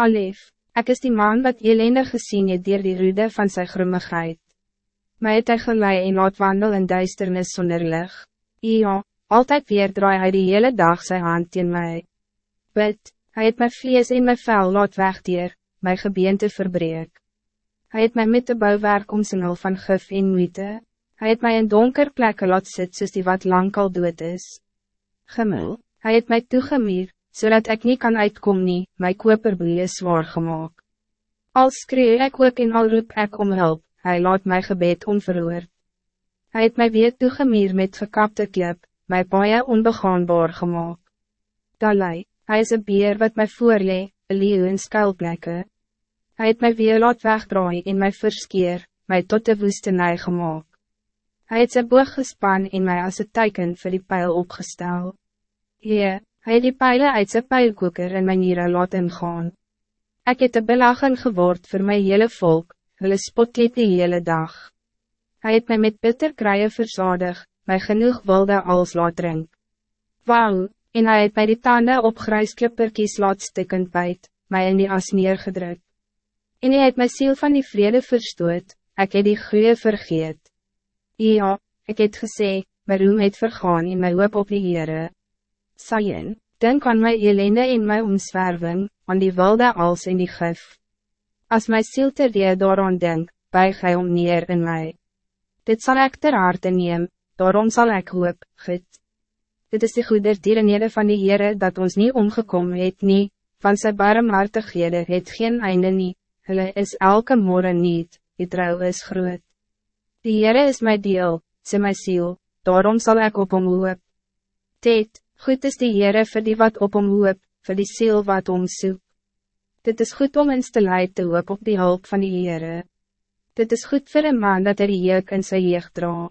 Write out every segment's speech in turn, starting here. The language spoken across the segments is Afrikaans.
Alef, ik is die man wat ellendig gezien het dier die rude van zijn grummigheid. My het hy gelei en laat wandel in duisternis sonder lig. Ja, altijd weer draai hij die hele dag zijn hand in mij. Bid, hij het mijn vlees en mijn vel laat wegdeer, my gebeente verbreek. Hij het my met de bouwwerk omsingel van gif en moeite. Hij het mij in donker plekken laat sit soos die wat lang al dood is. Gemul, hij het mij toegemier, zodat ik niet kan uitkom nie, my koperboeie zwaar gemaakt. Al skree ek ook en al roep ek om hulp, hij laat mijn gebed onverhoord. Hij het mij weer toegemier met gekapte klip, my baie onbegaanbaar gemaakt. Dalai, hij is een beer wat mij voorlee, een leeuw in skuilplekke. Hij het mij weer laat wegdraai in my verskeer, my tot de woestenij gemaakt. Hij het sy boog gespan en mij als een teken voor die pijl opgestel. Heer, hy het die pijlen uit sy pijlkoeker in my niere laat ingaan. Ek het een belachen geword voor my hele volk, hulle spot het die hele dag. Hij het mij met bitter kraaie verzadig, my genoeg wilde als laat drink. Wauw, en hij het mij die tanden op grijsklipperkies laat stikkend bijt, my in die as neergedrukt. En hij het my ziel van die vrede verstoot, ek het die goeie vergeet. Ja, ik het gesê, my roem het vergaan in my hoop op die Heere. Sayen, denk aan my elende en my omswerving, aan die wilde als in die gif. Als my siel ter die daaraan denk, buig hy om neer in mij. Dit zal ik ter harte neem, daarom zal ik hoop, goed. Dit is de goede dierenede van die Heere dat ons niet omgekomen het nie, van sy barmhartighede het geen einde nie, hulle is elke morgen niet, die trouw is groot. Die Heere is mijn deel, sê my ziel, daarom zal ik op hom hoop. Ted, goed is die Heere vir die wat op hom hoop, vir die ziel wat hom soek. Dit is goed om in stilleid te hoop op die hulp van die Heere. Dit is goed voor een man dat er jeuk in sy jeug dra.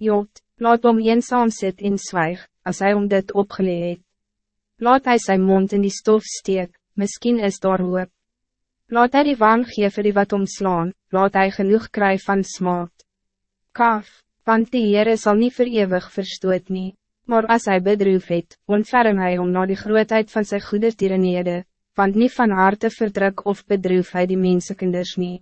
Jot, laat hom eenzaam sit en zwijg, als hij om dit opgeleid. Laat hij zijn mond in die stof steek, misschien is daar hoop. Laat hij die waan gee vir die wat omslaan, laat hij genoeg kry van smaak kaf, want die Heere sal nie verewig verstoot nie, maar als hij bedroef het, ontferm hy om na die grootheid van sy goede tierenede, want niet van harte verdruk of bedroef hy die mensekinders nie.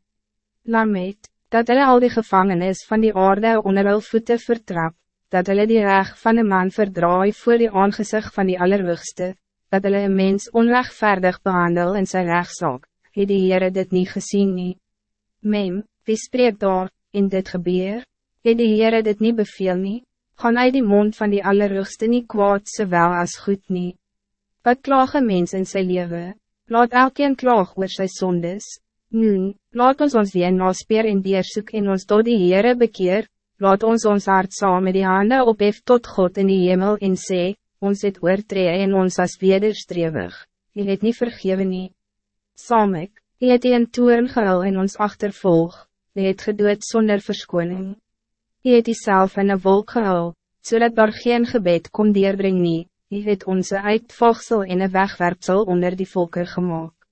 Lamet, dat hulle al die gevangenis van die aarde onder hul voete vertrap, dat hulle die reg van een man verdraai voor die aangezicht van die Allerhoogste, dat hulle een mens onrechtvaardig behandel in zijn rechtszaak, het die Heere dit niet gezien nie. Mem, wie spreekt daar, in dit gebeur? Het die Heere dit niet beveel nie? Gaan uit die mond van die allerhoogste niet kwaad zowel als goed nie? Wat klaag een mens in zijn leven? Laat elkeen klaag oor sy sondes. Nu, laat ons ons weer naspeer en deersoek en ons tot die Heere bekeer. Laat ons ons hart saam met die handen ophef tot God in die hemel en sê, ons het oortree en ons as wederstrewig. Je het niet vergeven nie. Samek, je het een toeren gehul en ons achtervolg. Je het gedood zonder verskoning. Hy het self in een wolk gehul, so daar geen gebed kon deurbring nie, hy het onze uitvogsel in een wegwerpsel onder die volken gemaakt.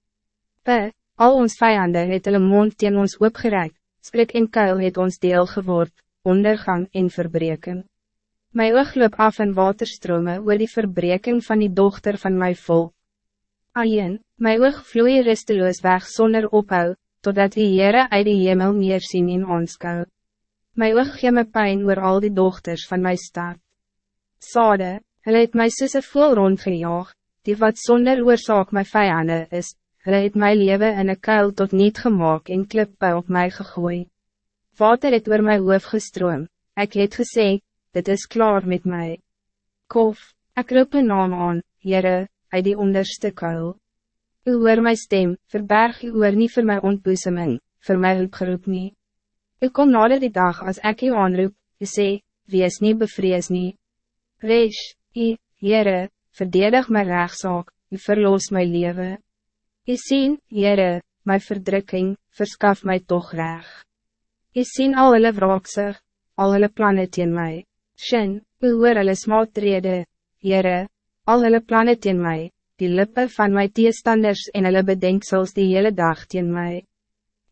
P, al ons vijanden het hulle mond teen ons opgereik, spreek en kuil het ons deel geword, ondergang en verbreken. My oog loop af in waterstrome oor die verbreking van die dochter van my volk. Ayen, my oog vloei rusteloos weg zonder ophou, totdat die Heere uit die hemel neersien in ons koud. My oog gee my pijn oor al die dochters van my stad. Sade, hulle het my soos een voel rondgejaag, die wat zonder oorzaak my vijanden is, hulle het my leven in een kuil tot niet gemaakt en klippe op mij gegooi. Water het oor my hoof gestroom, ek het gesê, dit is klaar met mij. Kof, ek roep een naam aan, Jere, uit die onderste kuil. U hoor my stem, verberg u oor nie vir my ontboeseming, vir my hulpgeroep nie. Ik kom nader die dag als ik u aanroep, je sê, wees niet bevrees nie. Reis, je, Heere, verdedig my rechtszaak, je verloos my leven. Je sien, Heere, my verdrukking, verskaf my toch reg. Je sien al hulle wraaksig, al hulle plannen teen my. Shin, u hoor hulle smaatrede, Heere, al hulle plannen teen my, die lippen van my teestanders en hulle bedenksels die hele dag teen my.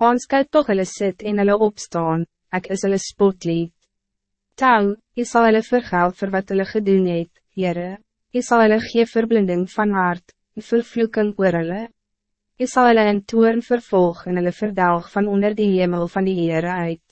Aanskou toch hulle sit en hulle opstaan, ek is hulle spotlied. Tau, jy sal hulle vergeld vir wat hulle gedoen het, Heere, jy sal hulle gee verblinding van hart, vervloeking oor hulle. Je zal hulle in toern vervolg en hulle verdelg van onder die hemel van die Heere uit.